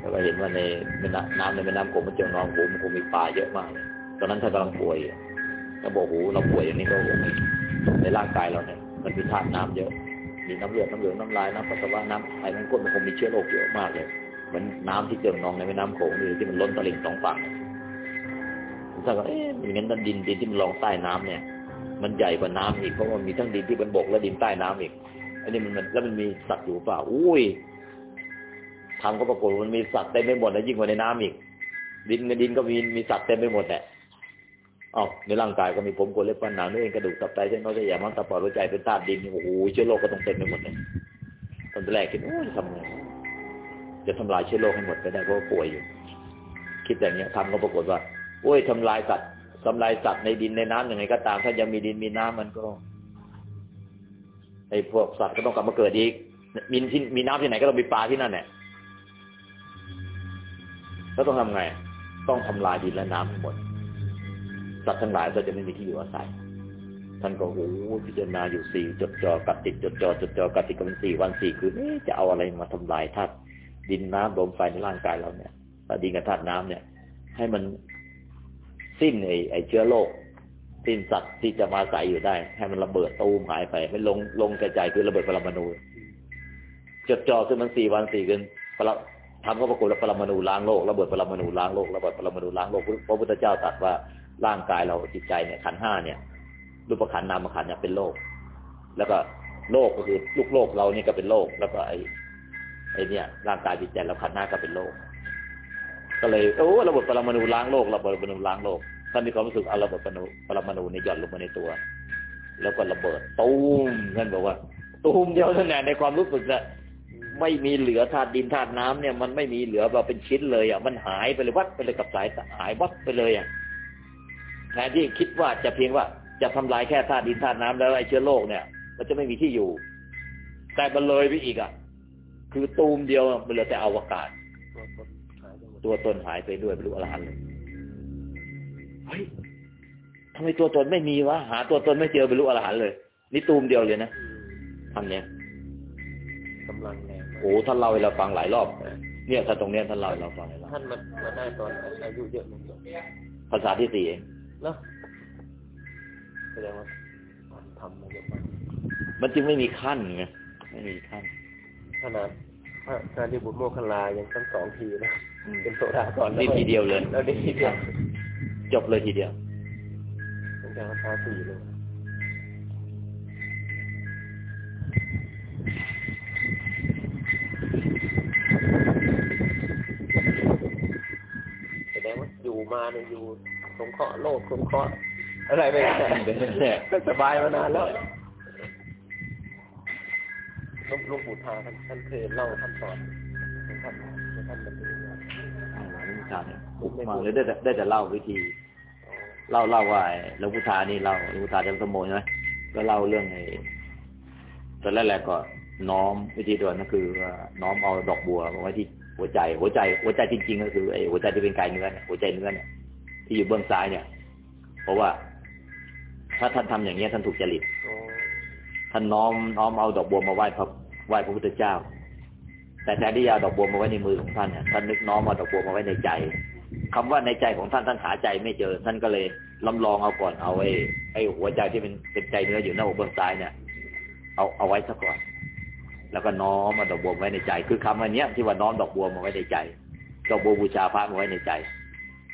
แล้วก็เห็นว่าในแม่น้ำน้ำในแม่น้ำโขงมันเจิงนองโหมันคงมีปลาเยอะมากเลยตอนนั้นท่านกำลังป่วย อยู่ก็บอกโหเราป่วยอย่างนี้ก็โหในร่างกายเราเนี่ยมันมีธาตุน้ำเยอะ มีน้ำเลือดน้ำเหลืองน้ำลายน้ำปัสสาวะน้ำไขมันข้นมันคงมีเชื้อโรคเยอะมากเลยเหมือนน้ำที่เจิงนองในแม่น้ำโขงนี่ที่มันล้นตลิ่งสองฝั่งผมทราบว่าเอ๊ะอย่างนั้นดินดินที่มันรองใต้น้ำเนี่ย มันใหญ่กว่าน้ำอีกเพราะมันมีทั้งดินที่บนบกและดินใต้น้ำอีก อันนี้มันมันแล้วมันมีสัตว์อยู่เปล่า อุ้ยทำก็ปรากฏมันมีสัตว์เต็มไปหมดนะยิ่งกว่าในน้ำอีก ดินในดินก็มีมีสัตว์เต็มไปหมดแหละ อ๋อในร่างกายก็มีผมกนเล็บฟันหนังเนื้อเอ็นกระดูกตับไตเส้นเลือดสยามม้ามตาปอดหัวใจเป็นธาตุดินโอ้โหเชื้อโรคก็ต้องเต็มไปหมดเลยตอนแรกคิดโอ้ยทำไงจะทำลายเชื้อโรคให้หมดไปได้เพราะว่าป่วยอยู่ คิดอย่างเนี้ยทำก็ปรากฏว่าโอ้ยทำลายสัตว์ทำลายสัตว์ในดินในน้ำยังไงก็ตามถ้ายังมีดินมีน้ำมันก็ไอ้พวกสัตว์ก็ต้องกลับมาเกิดอีกมีที่มีน้ำที่ไหนก็ต้องมีปลาที่นั่นแหละแล้วต้องทำไง ต้องทำลายดินและน้ำทั้หมด สัตว์ทั้งหลายก็จะไม่มีที่อยู่อาศัย ท่านก็โอ้พิจารณาอยู่สี่จดจ่อกัดติดจดจ่อจดจ่อกัดติดกันเป็นสี่วันสี่คืนจะเอาอะไรมาทำลายธาตุดินน้ำลมไฟในร่างกายเราเนี่ยดินกับธาตุน้ำเนี่ย ให้มันสิ้นไอ้ไอ้เชื้อโรคสิ้นสัตว์ที่จะมาอาศัยอยู่ได้ ให้มันระเบิดตูมหายไปไม่ลงลงกระจายคือระเบิดปรมาณูจดจ่อคือมันสี่วันสี่คืนปรทำก็ปรากฏว่าปรมาณูล้างโลกระเบิดปรมาณูล้างโลกระเบิดปรมาณูล้างโลกพระพุทธเจ้าตรัสว่า ร่างกายเราจิตใจเนี่ยขันห้าเนี่ยรูปขันนามขันเนี่ยเป็นโลก แล้วก็โลกก็คือลูกโลกเรานี่ก็เป็นโลก แล้วก็ไอ้ไอ้เนี่ย ร่างกายจิตใจเราขันหน้าก็เป็นโลก ก็เลยโอ้ระบบปรมาณูล้างโลกระบบปรมาณูล้างโลกท่านมีความรู้สึกเอาระบบปรมาณูปรมาณูในหย่อนลงมาในตัว แล้วก็ระเบิดตูมท่านบอกว่าตูมเดียวเท่านั้นในความรู้สึกเนี่ยไม่มีเหลือธาตุดินธาตุน้ำเนี่ยมันไม่มีเหลือแบบเป็นชิ้นเลยอะมันหายไปเลยวัดไปเลยกับสายหายวัดไปเลยอะ แทนที่คิดว่าจะเพียงว่าจะทำลายแค่ธาตุดินธาตุน้ำแล้วไอ้เชื้อโรคเนี่ย มันจะไม่มีที่อยู่ แต่มันเลยไปอีกอะ คือตูมเดียวมันเหลือแต่อวกาศ ตัวตนหายไปด้วยไม่รู้อะไรเลยเฮ้ยทำไมตัวตนไม่มีวะหา ตัวตนไม่เจอไม่รู้อะไรเลย นี่ตูมเดียวเลยนะทำเนี้ยกำลังแรงโอ้ท่านเล่าให้เราฟังหลายรอบ เนี่ยท่านตรงเนี้ยท่านเล่าให้เราฟังหลายรอบท่านมามาได้ตอนอายุเยอะมั้งภาษาที่สี่เอง เนาะแสดงว่าทำมาเยอะมากมันจึงไม่มีขั้นไงไม่มีขั้นขนาดพระนาดิบุตรโมคคัลลายังทั้งสองทีนะเป็นโสดาก่อนนี่ทีเดียวเลยแล้วนี่ทีเดียวจบเลยทีเดียวตั้งแต่พาสี่เลยแสดงว่าอยู่มาเนี่ยอยู่ สงเคราะห์โลกสงเคราะห์อะไรไปก็สบายมานานแล้วหลวงปู่ทาท่านท่านเคยเล่าท่านสอนท่านท่านบรรลุหลวงพุทธาเนี่ยปุกมาเลยได้แต่ได้แต่เล่าวิธี เล่าเล่าว่าไอ้หลวงพุทานี่เล่าหลวงพุทาจะสมโมใช่ไหมก็เล่าเรื่องไอ้ตอนแรกๆก็น้อมวิธีด่วนก็คือน้อมเอาดอกบัวมาไว้ที่หัวใจ หัวใจ หัวใจจริง ๆ ก็คือไอ้หัวใจที่เป็นกายเนื้อหัวใจเนื้อเนี่ย ที่อยู่เบื้องซ้ายเนี่ย เพราะว่า ถ้าท่านทำอย่างเงี้ยท่านถูกจริตท่านน้อมน้อมเอาดอกบัวมาไหว้พระไหว้พระพุทธเจ้า แต่แทนที่จะเอาดอกบัวมาไว้ในมือของท่านเนี่ยท่านนึกน้อมเอาดอกบัวมาไว้ในใจคำว่าในใจของท่านท่านหาใจไม่เจอ ท่านก็เลยลำลองเอาก่อนเอาไอ้ไอ้หัวใจที่เป็นเป็นใจเนื้ออยู่หน้าอกเบื้องซ้ายเนี่ย เอาเอาไว้ซะก่อน แล้วก็น้อมเอาดอกบัวไว้ในใจ คือคำอันเนี้ยที่ว่าน้อมดอกบัวมาไว้ในใจดอกบัวบูชาพระมาไว้ในใจ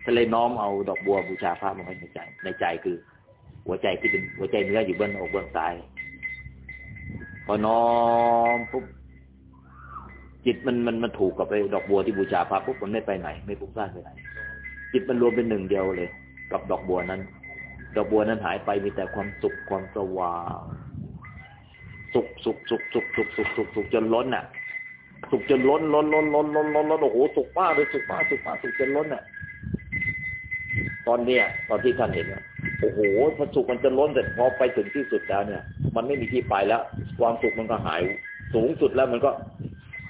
ท่าเลยน้อมเอาดอกบัวบูชาพระมาไว้ในใจ ในใจคือ หัวใจที่เป็นหัวใจเนื้ออยู่เบื้องหน้าอกเบื้องซ้าย พอน้อมปุ๊บจิตมันมันมันถูกกับไปดอกบัวที่บูชาพระปุ๊บมันไม่ไปไหน ไม่พุ่งซ่านไปไหน จิตมันรวมเป็นหนึ่งเดียวเลย กับดอกบัวนั้น ดอกบัวนั้นหายไปมีแต่ความสุขความสว่างสุขสุขสุขสุขสุขสุขสุขสุขจนล้นอะ สุขจนล้นล้นล้นล้นล้นล้นล้นโอ้โหสุขมากเลยสุขมากสุขมากสุขจนล้นอะ ตอนเนี้ยตอนที่ท่านเห็นอะโอ้โหพอสุขมันจะล้นแต่พอไปถึงที่สุดแล้วเนี่ย มันไม่มีที่ไปแล้ว ความสุขมันก็หาย สูงสุดแล้วมันก็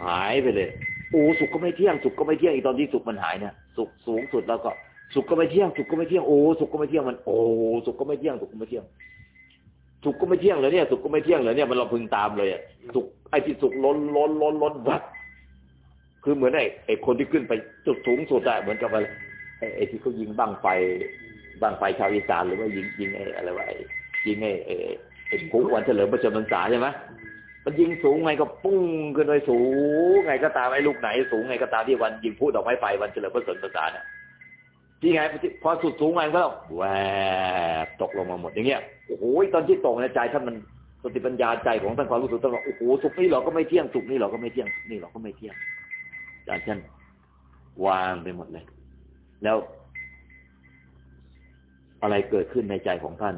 หายไปเลยโอ้สุขก็ไม่เที่ยงสุขก็ไม่เที่ยงอีกตอนที่สุขมันหายเนี่ยสุขสูงสุดแล้วก็ สุขก็ไม่เที่ยงสุขก็ไม่เที่ยงโอ้สุขก็ไม่เที่ยงมันโอ้สุขก็ไม่เที่ยงสุขก็ไม่เที่ยงสุขก็ไม่เที่ยงเลยเนี่ยสุขก็ไม่เที่ยงเลยเนี่ยมันเราพึงตามเลยอะสุขไอ้ที่สุขล้นล้นล้นล้นวัดคือเหมือนไอ้ไอ้คนที่ขึ้นไปจุดสูงสุดอะเหมือนกับอะไร ไอ้ที่เขายิงบังไฟบังไฟชาวอีสานหรือว่ายิงยิงไอ้อะไรวะไอ้ยิงไอ้ไอ้ไอ้วันเฉลิมพระชนมพรรษาใช่ไหมมันยิงสูงไงก็ปุ้งขึ้นไปสูงไงก็ตามไอ้ลูกไหน สูงไงก็ตามที่วันยิงพูดดอกไม้ไฟวันเฉลิมพระชนมพรรษาเนี่ยที่ไงพอสุดสูงไงก็แหวบตกลงมาหมดอย่างเงี้ยโอ้โหตอนที่ตกในใจท่านมันสติปัญญาใจของท่านความรู้สึกท่านว่าโอ้โหสุขนี่เราก็ไม่เที่ยงสุขนี่เราก็ไม่เที่ยงสุขนี่เราก็ไม่เที่ยงอาจารย์วางไปหมดเลย แล้วอะไรเกิดขึ้นในใจของท่าน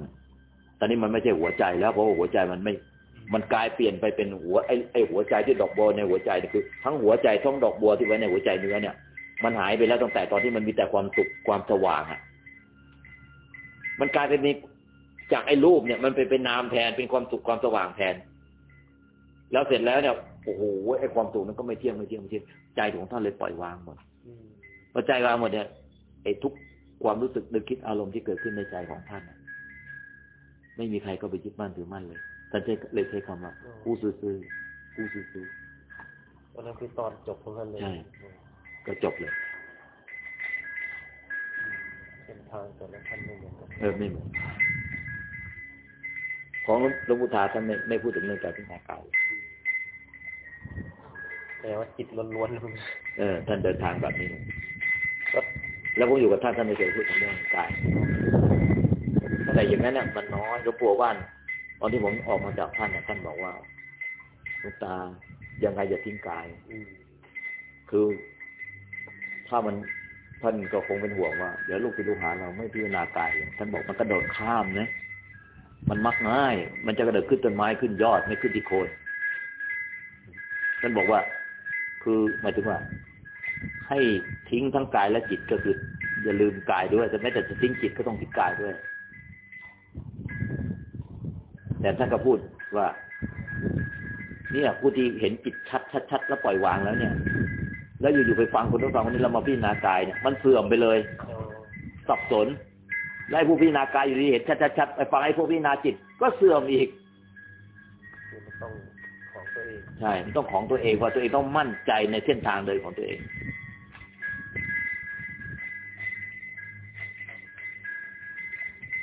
ตอนนี้มันไม่ใช่หัวใจแล้วเพราะว่าหัวใจมันไม่ มันกลายเปลี่ยนไปเป็นหัวไอ้ไอ้หัวใจที่ดอกบัวในหัวใจนี่คือ ทั้งหัวใจทั้งดอกบัวที่ไว้ในหัวใจเนื้อเนี่ย มันหายไปแล้วตั้งแต่ตอนที่มันมีแต่ความสุขความสว่างอะมันกลายเป็นมีจากไอ้รูปเนี่ย มันเป็นเป็นนามแทนเป็นความสุขความสว่างแทน แล้วเสร็จแล้วเนี่ยโอ้โหไอ้ความสุขนั้นก็ไม่เที่ยงไม่เที่ยงไม่เที่ยงใจของท่านเลยปล่อย วางหมดอืมพอใจวางหมดเนี่ย ไอ้ทุกความรู้สึกนึกคิดอารมณ์ที่เกิดขึ้นในใจของท่านน่ะไม่มีใครก็ไปยึดมั่นถือมั่นเลยท่านใช้เลยใช้คำว่าผู้ซื่อๆผู้ซื่ออันนั้นคือตอนจบของท่านเลยใช่ๆก็จบเลยเส้นทางแต่ละท่านไม่เหมือนกันเออไม่เหมือนของหลวงปู่ทาท่านไม่ไม่พูดถึงเรื่องการพิจารณากายแต่ว่าจิตล้วนเออท่านเดินทางแบบนี้ๆก็ แล้วผมอยู่กับท่านท่านไม่เคยพูดถึงเรื่องกายแต่อย่างนั้นเนี่ยมันน้อยหลวงปู่ว่านตอนที่ผมออกมาจากท่านเนี่ยท่านบอกว่าลวงตายังไงอย่าทิ้งกายคือถ้ามันท่านก็คงเป็นห่วงว่าเดี๋ยวลูกศิษย์ลูกหาเราไม่พิจารณากายท่านบอกมันกระโดดข้ามนะมันมักง่าย มันจะกระโดดขึ้นต้นไม้ขึ้นยอดไม่ขึ้นที่โคนท่านบอกว่า คือหมายถึงว่า ให้ทิ้งทั้งกายและจิตก็คืออย่าลืมกายด้วย แต่แม้แต่จะทิ้งจิตก็ต้องทิ้งกายด้วย แต่ท่านก็พูดว่า เนี่ยผู้ที่เห็นจิตชัดชัดชัดแล้วปล่อยวางแล้วเนี่ย แล้วอยู่ๆไปฟังคนนู้นฟังคนนี้เรามาพิจารณากายเนี่ยมันเสื่อมไปเลยเอาสับสนแล้วไอ้ผู้พิจารณากายอยู่ดีเห็นชัดๆๆไปฟังไอ้ผู้พิจารณาจิต ก็เสื่อมอีกคือมันต้องของตัวเองใช่มันต้องของตัวเองว่าตัวเองต้องมั่นใจในเส้นทางเดินของตัวเอง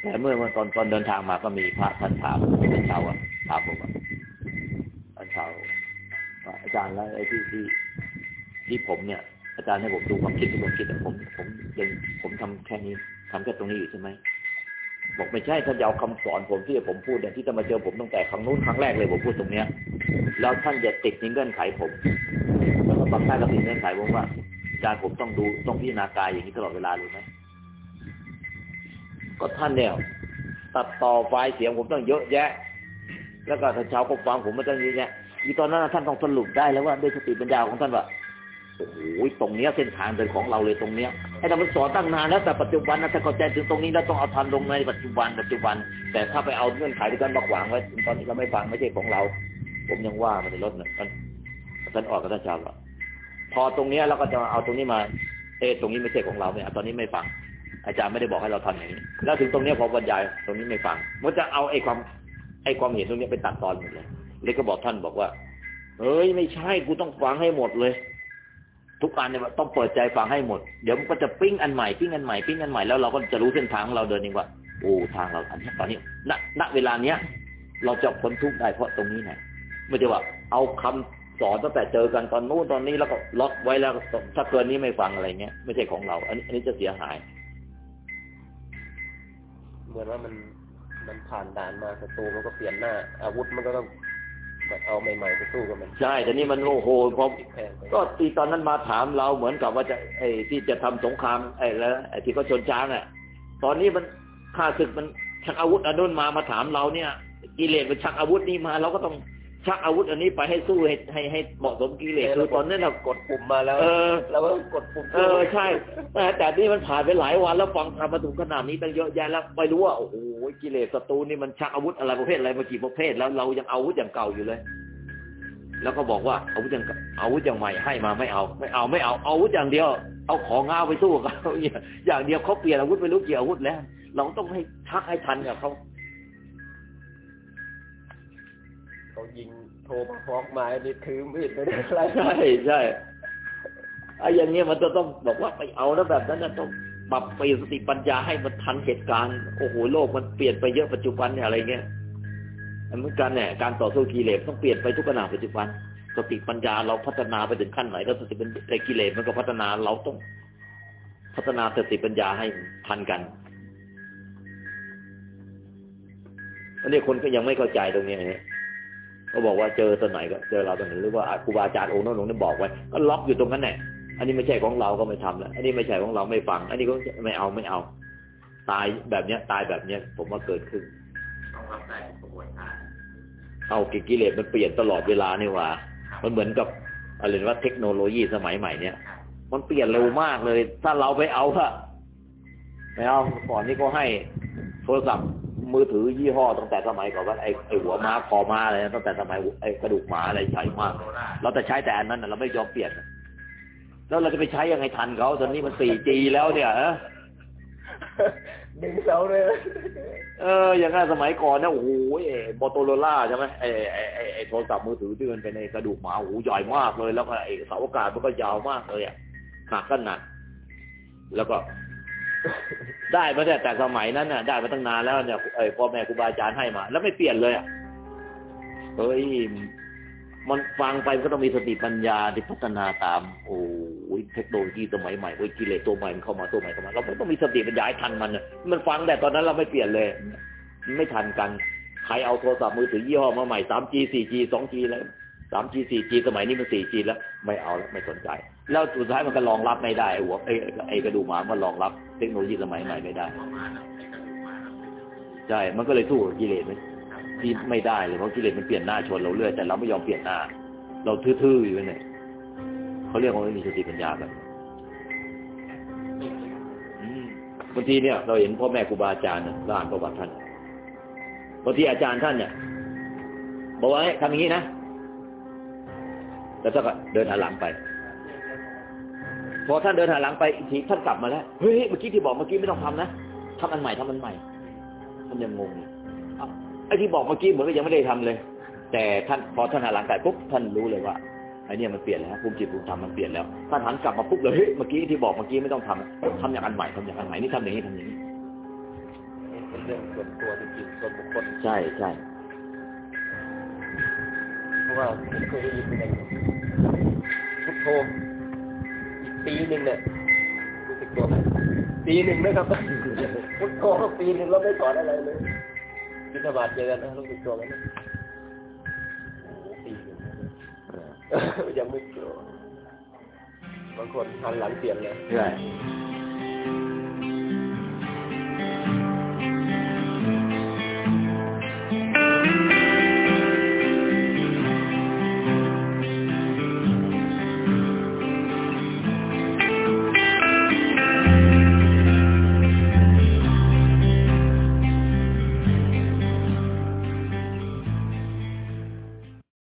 แต่เมื่อตอนตอนเดินทางมาก็มีพระท่านถามเป็นชาวอะถามผมว่าท่านชาวว่าอาจารย์แล้วไอ้ที่ที่ที่ผมเนี่ย อาจารย์ให้ผมดูความคิดที่ผมคิดแต่ผมผมยังผมทำแค่นี้ทำแค่ตรงนี้อยู่ใช่ไหมบอกไม่ใช่ท่านจะเอาคำสอนผมที่ผมพูดเนี่ยที่จะมาเจอผมตั้งแต่ครั้งนู้นครั้งแรกเลยผมพูดตรงเนี้ย แล้วท่านจะติดในเงื่อนไขผมแล้วก็บางท่านก็ติดเงื่อนไขผมว่าอาจารย์ผมต้องดูต้องพิจารณากายอย่างนี้ตลอดเวลาเลยไหม ก็ท่านเนี่ยตัดต่อไฟล์เสียงผมต้องเยอะแยะ แล้วก็ท่านช้าก็ฟังผมมาตั้งเยอะแยะอีตอนนั้นท่านต้องสรุปได้แล้วว่าด้วยสติปัญญาของท่านว่าโอ้โหตรงเนี้ยเส้นทางเดินของเราเลยตรงเนี้ยไอ้เรามันสอนตั้งนานแล้วแต่ปัจจุบันนะถ้าเข้าใจถึงตรงนี้แล้วต้องเอาทันลงในปัจจุบันปัจจุบัน แต่ถ้าไปเอาเงื่อนไขที่ท่านมาขวางไว้ตอนนี้เราไม่ฟังไม่ใช่ของเรา ผมยังว่ามันในรถนี่ยท่านท่านออกกับท่านชาวว่าพอตรงเนี้ยเราก็จะเอาตรงนี้มาเอะตรงนี้ไม่ใช่ของเราเนี่ยตอนนี้ไม่ฟัง อาจารย์ไม่ได้บอกให้เราทำอย่างนี้ แล้วถึงตรงนี้พอบรรยายตรงนี้ไม่ฟังมันจะเอาไอ้ความไอ้ความเห็นตรงเนี้ยไปตัดตอนหมดเลยเลยก็บอกท่านบอกว่าเฮ้ยไม่ใช่กูต้องฟังให้หมดเลย ทุกการเนี่ยต้องเปิดใจฟังให้หมด เดี๋ยวมันก็จะปิ้งอันใหม่ปิ้งอันใหม่ปิ้งอันใหม่แล้วเราก็จะรู้เส้นทางของเราเดินเองว่าโอ้ทางเราอันนี้ตอนนี้ณณเวลาเนี้ย เราจะพ้นทุกข์ได้เพราะตรงนี้นะไม่ใช่ว่า เอาคำสอนตั้งแต่เจอกันตอนนู้นตอนนี้แล้วก็ล็อกไว้แล้วถ้าเกินนี้ไม่ฟังอะไรเงี้ยไม่ใช่ของเรา อันนี้อันนี้จะเสียหาย เหมือนว่ามันมันผ่านด่านมาศัตรูมันก็เปลี่ยนหน้า อาวุธมันก็ต้องแบบเอาใหม่ๆไปสู้กับมัน ใช่แต่นี่มันโอ้โหพอแงไปก็ตีตอนนั้นมาถามเราเหมือนกับว่าจะไอ้ที่จะทำสงครามไอ้แล้วไอ้ที่เขาชนช้างอะ ตอนนี้มันข้าศึกมันชักอาวุธอันนู้นมามาถามเราเนี่ยกิเลสมันชักอาวุธนี้มาเราก็ต้อง ชักอาวุธอันนี้ไปให้สู้ให้ให้ให้เหมาะสมกิเลสคือตอนนั้นเรากดปุ่มมาแล้ว เออเราก็กดปุ่มเออใช่ แต่แต่นี่มันผ่านไปหลายวันแล้วฟังธรรมมาถึงขนาดนี้ตั้งเยอะแยะแล้วไม่รู้ว่าโอ้โหกิเลสศัตรูนี่มันชักอาวุธอะไรประเภทอะไรมากี่ประเภทแล้วเรายังเอาอาวุธอย่างเก่าอยู่เลย แล้วก็บอกว่าอาวุธอย่างอาวุธอย่างใหม่ให้มาไม่เอา ไม่เอาไม่เอาเอาอาวุธอย่างเดียว เอาของง้าวไปสู้กับเขาอย่างเดียวเขาเปลี่ยนอาวุธไม่รู้กี่อาวุธแล้ว เราต้องให้ทักให้ทันกับเขา เขายิงโทรมาฟ้องมาอันนี้ถือมีดไปได้อะไรใช่ใช่ไอ้อย่างเงี้ยมันจะต้องบอกว่าไปเอาแล้วแบบนั้นนะต้องปรับเปลี่ยนสติปัญญาให้มันทันเหตุการณ์โอ้โหโลกมันเปลี่ยนไปเยอะปัจจุบันเนี่ยอะไรเงี้ยเหมือนกันเนี่ยการต่อสู้กิเลสต้องเปลี่ยนไปทุกขณะปัจจุบันสติปัญญาเราพัฒนาไปถึงขั้นไหนแล้วสติปัญญากิเลสมันก็พัฒนาเราต้อง พัฒนาสติปัญญาให้ทันกันอันนี้คนก็ยังไม่เข้าใจตรงนี้นะ ก็บอกว่าเจอตอนไหนก็เจอเราตอนไหนหรือว่าครูบาอาจารย์องค์โน้นองค์นี้บอกไว้ก็ล็อกอยู่ตรงนั้นแหละอันนี้ไม่ใช่ของเราก็ไม่ทำแล้วอันนี้ไม่ใช่ของเราไม่ฟัง อันนี้ก็ไม่เอาไม่เอา ตายแบบเนี้ย ตายแบบเนี้ย ผมว่าเกิดขึ้นต้องรับได้ทุกกระบวนการเอากิเลสมันเปลี่ยนตลอดเวลานี่หว่า มันเหมือนกับอะไรว่าเทคโนโลยีสมัยใหม่เนี่ยมันเปลี่ยนเร็วมากเลย ถ้าเราไปเอาอะไม่เอาก่อนนี้ก็ให้โทรศัพท์ มือถือยี่ห้อตั้งแต่สมัยก่อนว่าไอ้ไอ้หัวม้าคอม้าอะไรนะตั้งแต่สมัยไอ้กระดูกหมาอะไรใช้มากโลล่าเราแต่ใช้แต่อันนั้นน่ะเราไม่ยอมเปลี่ยน แล้วเราจะไปใช้ยังไงทันเขาตอนนี้มัน 4G แล้วเนี่ยเออดึงเสาเลย เออ อย่างนั้นสมัยก่อนนะโอ้โหโมโตโรล่าใช่ไหมไอ้ไอ้ไอ้ไอ้โทรศัพท์มือถือที่มันเป็นไอ้กระดูกหมาโอ้โหใหญ่มากเลย แล้วก็ไอ้เสาอากาศมันก็ยาวมากเลยอะหนักก็หนัก แล้วก็ ได้มาแต่แต่สมัยนั้นน่ะ ได้มาตั้งนานแล้วเนี่ยไอ้พ่อแม่ครูบาอาจารย์ให้มา แล้วไม่เปลี่ยนเลยอะเฮ้ยมันฟังไปมันก็ต้องมีสติปัญญาที่พัฒนาตาม โอ้ยเทคโนโลยีสมัยใหม่โอ้ยกิเลสตัวใหม่มันเข้ามาตัวใหม่เข้ามาเราก็ต้องมีสติปัญญาให้ทันมันน่ะมันฟังแต่ตอนนั้นเราไม่เปลี่ยนเลยมันไม่ทันกันใครเอาโทรศัพท์มือถือยี่ห้อมาใหม่ 3G 4G 2G แล้ว 3G 4G สมัยนี้มัน 4G แล้ว ไม่เอาแล้วไม่สนใจแล้วสุดท้ายมันก็รองรับไม่ได้ไอ้หัวไอ้ไอ้กระดูกหมามันรองรับเทคโนโลยีสมัยใหม่ไม่ได้ใช่ มันก็เลยสู้กิเลสไม่ที่ไม่ได้เลยเพราะกิเลสมันเปลี่ยนหน้าชนเราเรื่อยแต่เราไม่ยอมเปลี่ยนหน้า เราทื่อๆอยู่เนี่ยเขาเรียกว่าไม่มีสติปัญญาแบบบางทีเนี่ย เราเห็นพ่อแม่ครูบาอาจารย์เราอ่านประวัติท่านบางทีอาจารย์ท่านเนี่ยบอกว่าทำอย่างนี้นะแล้วท่าก็เดินหันหลังไป อท่านเดินหันหลังไปอีกทีท่านกลับมาแล้วเฮ้ยเมื่อกี้ที่บอกเมื่อกี้ไม่ต้องทำนะทำอันใหม่ทำอันใหม่ท่านยังงงอยู่อ้าวไอ้ที่บอกเมื่อกี้เหมือนก็ยังไม่ได้ทำเลย แต่ท่านพอท่านหันหลังไปปุ๊บท่านรู้เลยว่าไอ้เนี่ยมันเปลี่ยนแล้วภูมิจิตภูมิธรรมมันเปลี่ยนแล้วท่านหันกลับมาปุ๊บเลยเฮ้ยเมื่อกี้ที่บอกเมื่อกี้ไม่ต้องทำทำอย่างอันใหม่ทำอย่างอันใหม่นี่ทำอย่างนี้ทำอย่างนี้เป็นเรื่องส่วนตัวจริงๆส่วนบุคคลใช่ใช่เพราะว่าผมเคยได้ยินเหมือนกันพุทโธอีก ปีหนึ่งเนี่ยรู้สึกตัวไหมปีหนึ่งนะครับพุทโธปีหนึ่งแล้วไม่สอนอะไรเลยพิธบาตเจอกันนะรู้สึกตัวไหมนะโอ้โหปีหนึ่งนะเออยังไม่เจอบางคนหันหลังเปลี่ยนเลยใช่